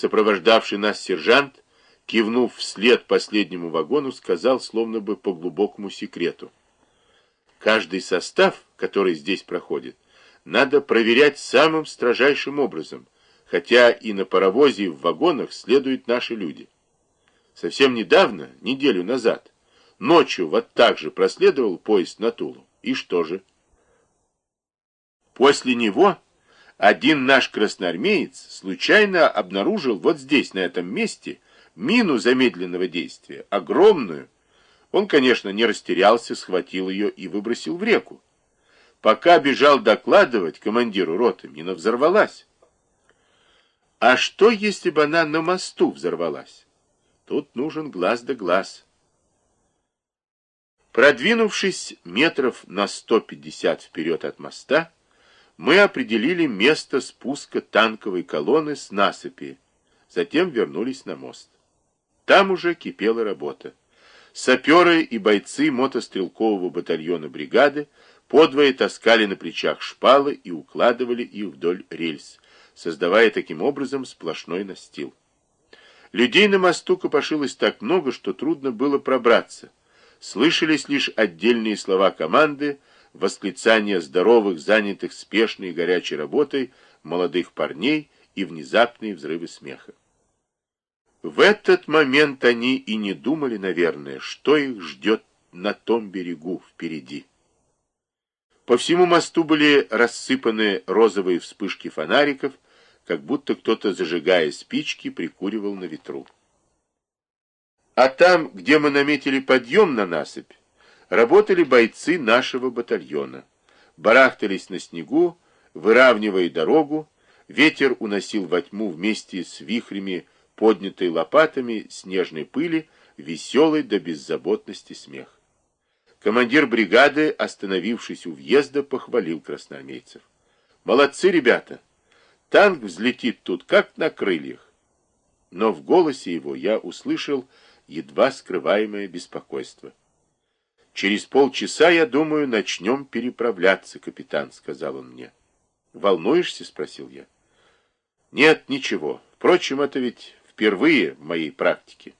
Сопровождавший нас сержант, кивнув вслед последнему вагону, сказал, словно бы по глубокому секрету. Каждый состав, который здесь проходит, надо проверять самым строжайшим образом, хотя и на паровозе и в вагонах следуют наши люди. Совсем недавно, неделю назад, ночью вот так же проследовал поезд на Тулу. И что же? После него один наш красноармеец случайно обнаружил вот здесь, на этом месте, мину замедленного действия, огромную. Он, конечно, не растерялся, схватил ее и выбросил в реку. Пока бежал докладывать командиру роты, мина взорвалась. А что, если бы она на мосту взорвалась? Тут нужен глаз да глаз. Продвинувшись метров на 150 вперед от моста, мы определили место спуска танковой колонны с насыпи, затем вернулись на мост. Там уже кипела работа. Саперы и бойцы мотострелкового батальона бригады подвое таскали на плечах шпалы и укладывали их вдоль рельс, создавая таким образом сплошной настил. Людей на мосту копошилось так много, что трудно было пробраться. Слышались лишь отдельные слова команды, восклицания здоровых, занятых спешной и горячей работой молодых парней и внезапные взрывы смеха. В этот момент они и не думали, наверное, что их ждет на том берегу впереди. По всему мосту были рассыпаны розовые вспышки фонариков, как будто кто-то, зажигая спички, прикуривал на ветру. А там, где мы наметили подъем на насыпь, работали бойцы нашего батальона. Барахтались на снегу, выравнивая дорогу, ветер уносил во тьму вместе с вихрями поднятой лопатами снежной пыли, веселый до беззаботности смех. Командир бригады, остановившись у въезда, похвалил красноармейцев. «Молодцы, ребята! Танк взлетит тут, как на крыльях!» Но в голосе его я услышал едва скрываемое беспокойство. «Через полчаса, я думаю, начнем переправляться, капитан», — сказал он мне. «Волнуешься?» — спросил я. «Нет, ничего. Впрочем, это ведь впервые в моей практике.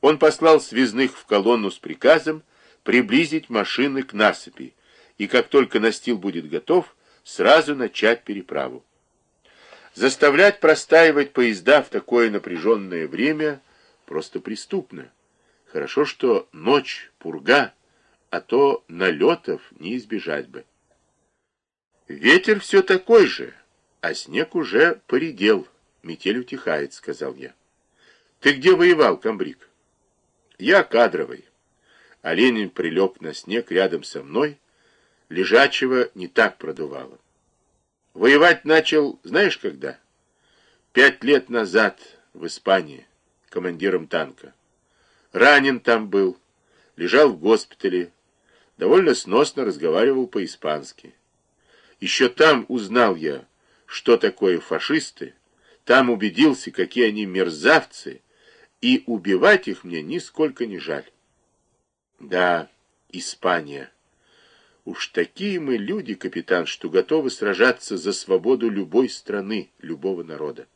Он послал связных в колонну с приказом приблизить машины к насыпи, и как только настил будет готов, сразу начать переправу. Заставлять простаивать поезда в такое напряженное время просто преступно. Хорошо, что ночь, пурга, а то налетов не избежать бы. Ветер все такой же, а снег уже поредел. Метель утихает, сказал я. Ты где воевал, комбриг? Я кадровый. А Ленин прилег на снег рядом со мной. Лежачего не так продувало. Воевать начал, знаешь, когда? Пять лет назад в Испании, командиром танка. Ранен там был, лежал в госпитале, довольно сносно разговаривал по-испански. Еще там узнал я, что такое фашисты, там убедился, какие они мерзавцы, и убивать их мне нисколько не жаль. Да, Испания. Уж такие мы люди, капитан, что готовы сражаться за свободу любой страны, любого народа.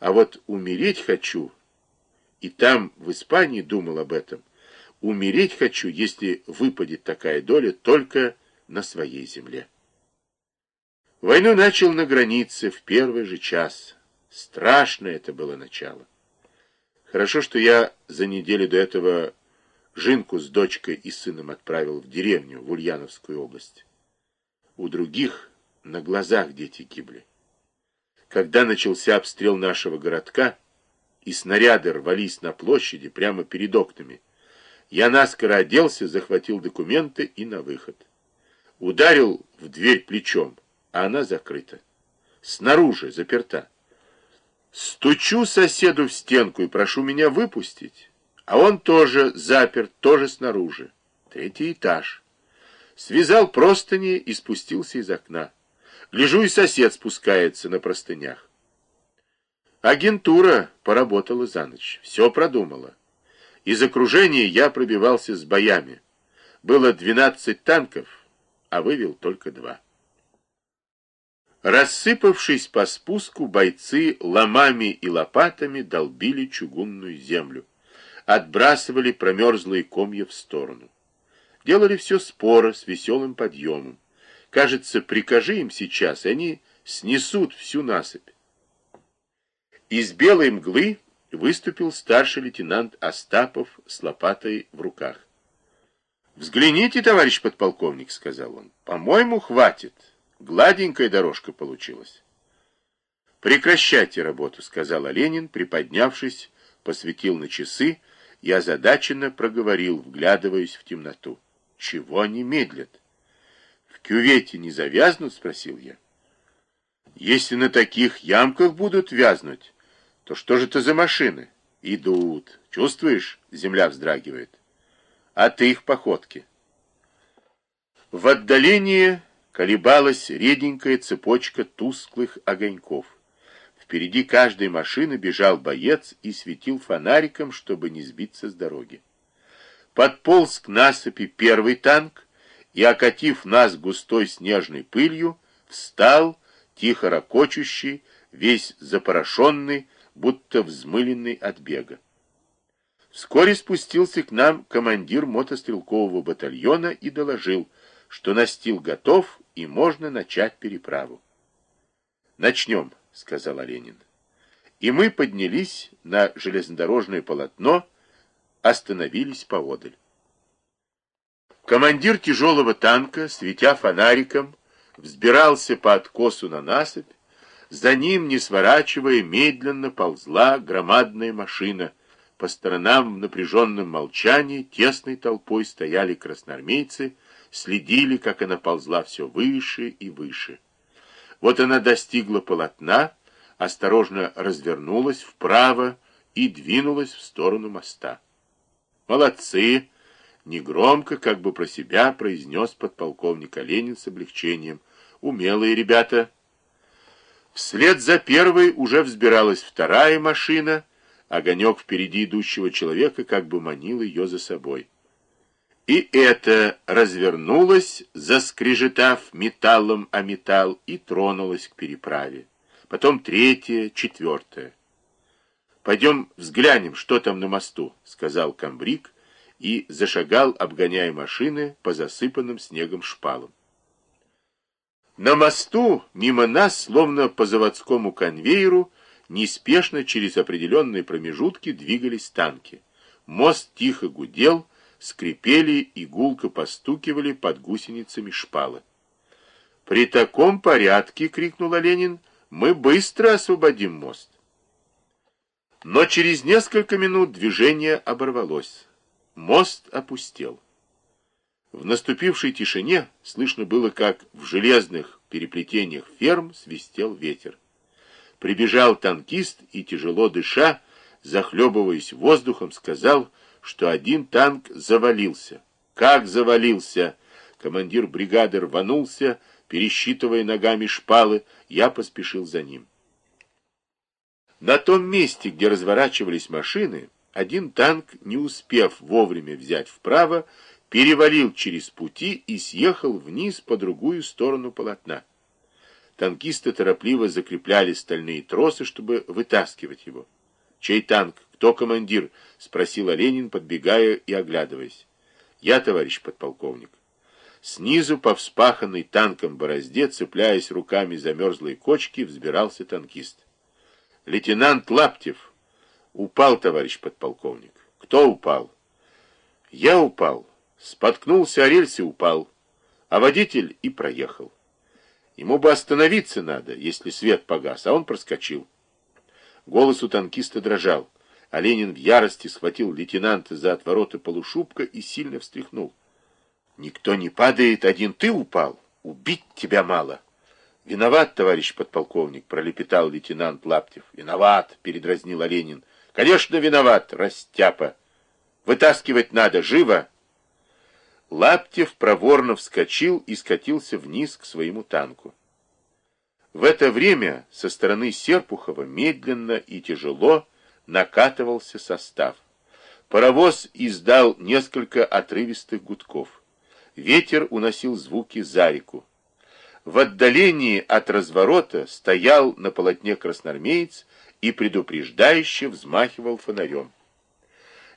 А вот умереть хочу, и там, в Испании, думал об этом, умереть хочу, если выпадет такая доля только на своей земле. Войну начал на границе в первый же час. Страшное это было начало. Хорошо, что я за неделю до этого Жинку с дочкой и сыном отправил в деревню, в Ульяновскую область. У других на глазах дети гибли. Когда начался обстрел нашего городка, и снаряды рвались на площади прямо перед окнами, я наскоро оделся, захватил документы и на выход. Ударил в дверь плечом, а она закрыта. Снаружи заперта. Стучу соседу в стенку и прошу меня выпустить. А он тоже заперт, тоже снаружи. Третий этаж. Связал простыни и спустился из окна. Гляжу, и сосед спускается на простынях. Агентура поработала за ночь. Все продумала. Из окружения я пробивался с боями. Было 12 танков, а вывел только два. Рассыпавшись по спуску, бойцы ломами и лопатами долбили чугунную землю, отбрасывали промерзлые комья в сторону. Делали все споро, с веселым подъемом. Кажется, прикажи им сейчас, и они снесут всю насыпь. Из белой мглы выступил старший лейтенант Остапов с лопатой в руках. «Взгляните, товарищ подполковник», — сказал он, — «по-моему, хватит. Гладенькая дорожка получилась». «Прекращайте работу», — сказал Ленин, приподнявшись, посветил на часы и озадаченно проговорил, вглядываясь в темноту. «Чего они медлят?» «В кювете не завязнут?» — спросил я. «Если на таких ямках будут вязнуть, то что же это за машины?» «Идут. Чувствуешь?» — земля вздрагивает от их походки. В отдалении колебалась реденькая цепочка тусклых огоньков. Впереди каждой машины бежал боец и светил фонариком, чтобы не сбиться с дороги. Подполз к насыпи первый танк и, окатив нас густой снежной пылью, встал, тихо ракочущий, весь запорошенный, будто взмыленный от бега. Вскоре спустился к нам командир мотострелкового батальона и доложил, что настил готов и можно начать переправу. «Начнем», — сказал Ленин. И мы поднялись на железнодорожное полотно, остановились поодаль. Командир тяжелого танка, светя фонариком, взбирался по откосу на насыпь, за ним, не сворачивая, медленно ползла громадная машина — по сторонам в напряженном молчании тесной толпой стояли красноармейцы, следили, как она ползла все выше и выше. Вот она достигла полотна, осторожно развернулась вправо и двинулась в сторону моста. «Молодцы!» — негромко, как бы про себя, произнес подполковник Оленин с облегчением. «Умелые ребята!» Вслед за первой уже взбиралась вторая машина — Огонек впереди идущего человека как бы манил ее за собой. И это развернулось, заскрежетав металлом о металл, и тронулось к переправе. Потом третье, четвертое. «Пойдем взглянем, что там на мосту», — сказал комбриг и зашагал, обгоняя машины по засыпанным снегом шпалам. На мосту мимо нас, словно по заводскому конвейеру, неспешно через определенные промежутки двигались танки. Мост тихо гудел, скрипели и гулко постукивали под гусеницами шпалы. «При таком порядке, — крикнул Ленин, — мы быстро освободим мост». Но через несколько минут движение оборвалось. Мост опустел. В наступившей тишине слышно было, как в железных переплетениях ферм свистел ветер. Прибежал танкист и, тяжело дыша, захлебываясь воздухом, сказал, что один танк завалился. Как завалился? Командир бригады рванулся, пересчитывая ногами шпалы, я поспешил за ним. На том месте, где разворачивались машины, один танк, не успев вовремя взять вправо, перевалил через пути и съехал вниз по другую сторону полотна. Танкисты торопливо закрепляли стальные тросы, чтобы вытаскивать его. «Чей танк? Кто командир?» — спросил Ленин, подбегая и оглядываясь. «Я, товарищ подполковник». Снизу по вспаханной танком борозде, цепляясь руками за мерзлые кочки, взбирался танкист. «Лейтенант Лаптев!» «Упал, товарищ подполковник». «Кто упал?» «Я упал. Споткнулся о рельсе, упал. А водитель и проехал». Ему бы остановиться надо, если свет погас, а он проскочил. Голос у танкиста дрожал, а Ленин в ярости схватил лейтенанта за отвороты полушубка и сильно встряхнул. «Никто не падает, один ты упал. Убить тебя мало». «Виноват, товарищ подполковник», — пролепетал лейтенант Лаптев. «Виноват», — передразнил Ленин. «Конечно, виноват, растяпа. Вытаскивать надо, живо!» Лаптев проворно вскочил и скатился вниз к своему танку. В это время со стороны Серпухова медленно и тяжело накатывался состав. Паровоз издал несколько отрывистых гудков. Ветер уносил звуки за реку. В отдалении от разворота стоял на полотне красноармеец и предупреждающе взмахивал фонарем.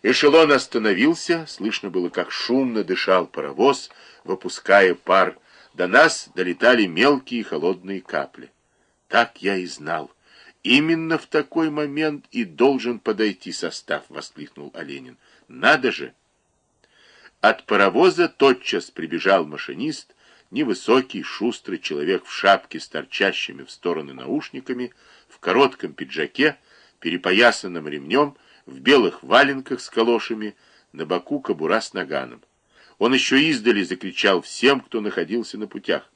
Эшелон остановился, слышно было, как шумно дышал паровоз, выпуская пар. До нас долетали мелкие холодные капли. Так я и знал. Именно в такой момент и должен подойти состав, воскликнул Оленин. Надо же! От паровоза тотчас прибежал машинист, невысокий, шустрый человек в шапке с торчащими в стороны наушниками, в коротком пиджаке, перепоясанном ремнем, в белых валенках с калошами, на боку кобура с наганом. Он еще издали закричал всем, кто находился на путях.